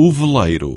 o veleiro.